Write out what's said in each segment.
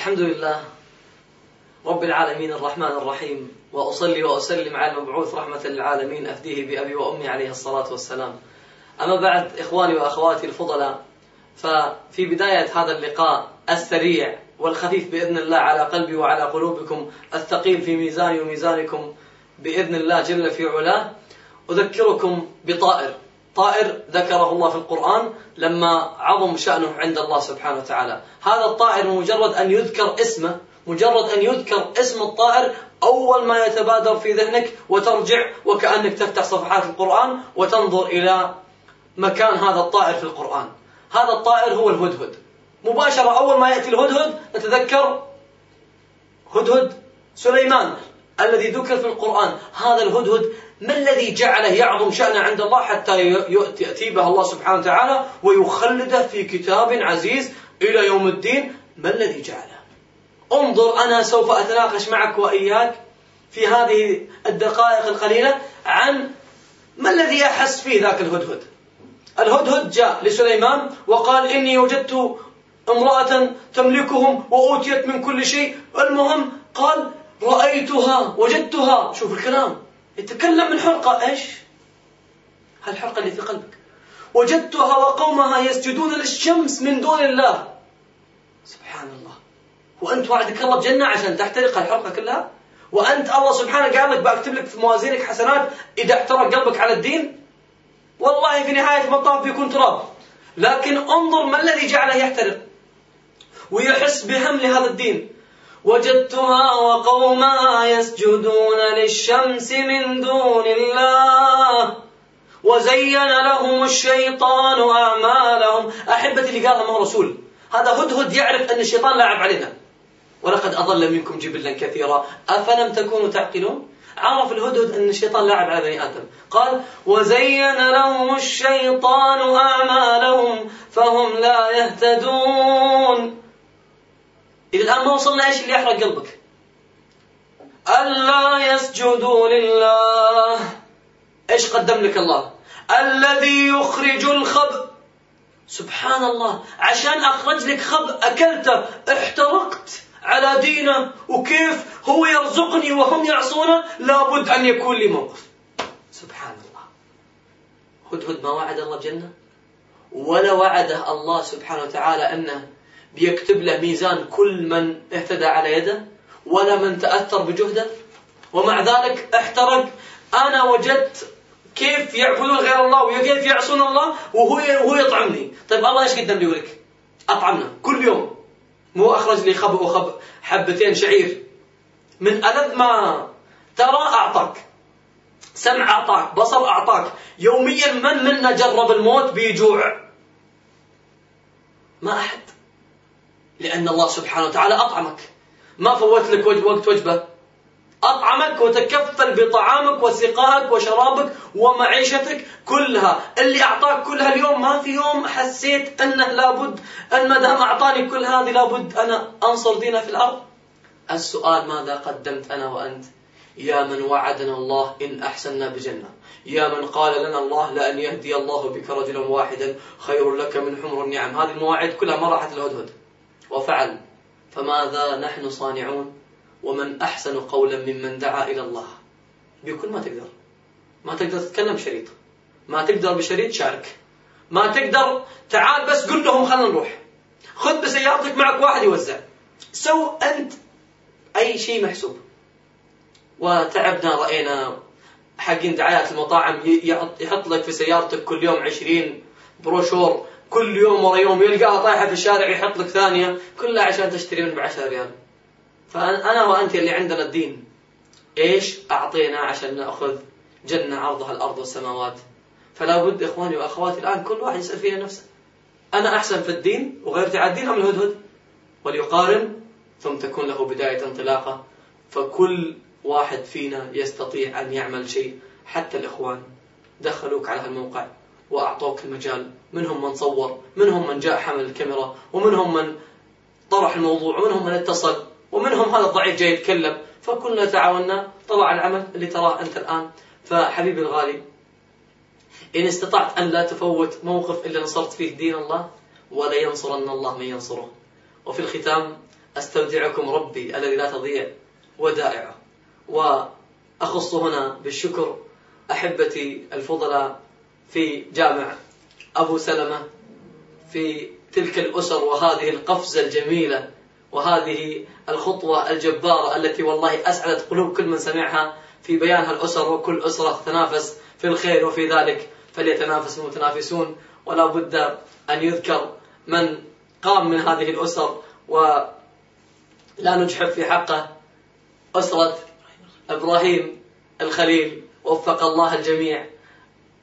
الحمد لله رب العالمين الرحمن الرحيم وأصلي وأسلم على المبعوث رحمة للعالمين أفديه بأبي وأمي عليه الصلاة والسلام. أما بعد إخواني وأخواتي الفضلاء ففي بداية هذا اللقاء السريع والخفيف بإذن الله على قلبي وعلى قلوبكم الثقيل في ميزاني وميزانكم بإذن الله جل في علاه أذكركم بطائر. طائر ذكره الله في القرآن لما عظم شأنه عند الله سبحانه وتعالى. هذا الطائر مجرد أن يذكر اسمه مجرد أن يذكر اسم الطائر أول ما يتبادر في ذهنك وترجع وكأنك تفتح صفحات القرآن وتنظر إلى مكان هذا الطائر في القرآن. هذا الطائر هو الهدهد. مباشرة أول ما يأتي الهدهد نتذكر هدهد سليمان. الذي ذكر في القرآن هذا الهدهد ما الذي جعله يعظم شأنه عند الله حتى يأتي به الله سبحانه وتعالى ويخلده في كتاب عزيز إلى يوم الدين؟ ما الذي جعله؟ انظر أنا سوف أتناقش معك وإياك في هذه الدقائق القليلة عن ما الذي أحس فيه ذاك الهدهد؟ الهدهد جاء لسليمان وقال إني وجدت امرأة تملكهم وأوتيت من كل شيء. المهم قال رأيتها وجدتها. شوف الكلام. يتكلم من حرقة إيش؟ هالحرقة اللي في قلبك. وجدتها وقومها يسجدون للشمس من دون الله. سبحان الله. وأنت وعدك الله بجنة عشان تحترق الحرقة كلها؟ وأنت الله سبحانه قال لك بكتب لك في موازينك حسنات إذا احترق قلبك على الدين؟ والله في نهاية المطاف بيكون تراب. لكن انظر ما الذي جعله يحترق. ويحس بهم لهذا الدين. وجدتها وقومها يسجدون للشمس من دون الله. وزين لهم الشيطان أعمالهم. أحبتي اللي قالها ما هو رسول هذا هدهد يعرف أن الشيطان لاعب علينا. ولقد أضل منكم جبلا كثيرا. أفلم تكونوا تعقلون؟ عرف الهدهد أن الشيطان لاعب على بني آدم. قال وزين لهم الشيطان أعمالهم فهم لا يهتدون. إلى الآن ما وصلنا إيش اللي يحرق قلبك؟ ألا يسجدوا لله. إيش قدم لك الله؟ الذي يخرج الخب سبحان الله. عشان أخرج لك خب أكلته احترقت على دينه. وكيف هو يرزقني وهم يعصونه؟ لابد أن يكون لي موقف. سبحان الله. هدهد ما وعد الله بجنة؟ ولا وعده الله سبحانه وتعالى أنه بيكتب له ميزان كل من اهتدى على يده ولا من تأثر بجهده. ومع ذلك احترق. أنا وجدت كيف يعبدون غير الله وكيف يعصون الله وهو وهو يطعمني. طيب الله إيش قدم لي ولك؟ أطعمنا كل يوم. مو أخرج لي خب وخب حبتين شعير. من ألذ ما ترى أعطاك. سمع أعطاك بصر أعطاك. يوميا من منا جرب الموت بجوع؟ ما أحد. لأن الله سبحانه وتعالى أطعمك. ما فوت لك وقت وجبة. أطعمك وتكفل بطعامك وسقائك وشرابك ومعيشتك كلها. اللي أعطاك كلها اليوم ما في يوم حسيت أنه لابد. أن ما دام أعطاني كل هذه لابد أنا أنصر دينه في الأرض. السؤال ماذا قدمت أنا وأنت؟ يا من وعدنا الله إن أحسنا بجنة. يا من قال لنا الله لأن يهدي الله بك رجلا واحدا خير لك من حمر النعم. هذه المواعيد كلها ما راحت الهدهد وفعل فماذا نحن صانعون؟ ومن أحسن قولا ممن دعا إلى الله. بكل ما تقدر. ما تقدر تتكلم بشريط ما تقدر بشريط شارك. ما تقدر تعال بس قل لهم خلينا نروح. خذ بسيارتك معك واحد يوزع. سو أنت أي شيء محسوب. وتعبنا رأينا حقين دعايات المطاعم يحط لك في سيارتك كل يوم عشرين بروشور كل يوم ورا يوم يلقاها طايحة في الشارع يحط لك ثانية كلها عشان تشتري من بعشرة ريال. فأنا وأنت اللي عندنا الدين. إيش؟ أعطينا عشان نأخذ جنة عرضها الأرض والسماوات. فلا بد إخواني وأخواتي الآن كل واحد يسأل فيها نفسه. أنا أحسن في الدين وغيرتي على الدين أم الهدهد؟ وليقارن ثم تكون له بداية انطلاقة. فكل واحد فينا يستطيع أن يعمل شيء. حتى الإخوان. دخلوك على هالموقع. وأعطوك المجال. منهم من صور منهم من جاء حمل الكاميرا ومنهم من طرح الموضوع ومنهم من اتصل ومنهم هذا الضعيف جاي يتكلم. فكلنا تعاوننا طلع العمل اللي تراه أنت الآن. فحبيبي الغالي إن استطعت أن لا تفوت موقف إلا نصرت فيه دين الله ولا ينصرن الله من ينصره. وفي الختام أستودعكم ربي الذي لا تضيع ودائعه. وأخص هنا بالشكر أحبتي الفضلاء في جامع أبو سلمة في تلك الأسر وهذه القفزة الجميلة وهذه الخطوة الجبارة التي والله أسعدت قلوب كل من سمعها في بيانها الأسر وكل أسرة تتنافس في الخير وفي ذلك. فليتنافس المتنافسون ولا بد أن يذكر من قام من هذه الأسر ولا نجحف في حقه أسرة إبراهيم الخليل. وفق الله الجميع.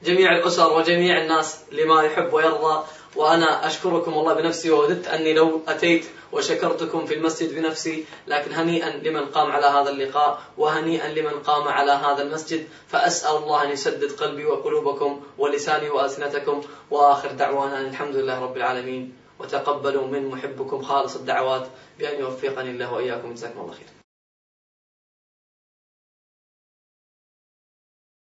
جميع الأسر وجميع الناس لما يحب ويرضى. وأنا أشكركم والله بنفسي ووددت أني لو أتيت وشكرتكم في المسجد بنفسي لكن هنيئا لمن قام على هذا اللقاء وهنيئا لمن قام على هذا المسجد. فأسأل الله أن يسدد قلبي وقلوبكم ولساني وألسنتكم. وآخر دعوانا أن الحمد لله رب العالمين. وتقبلوا من محبكم خالص الدعوات. بأن يوفقني الله وإياكم. جزاكم الله خير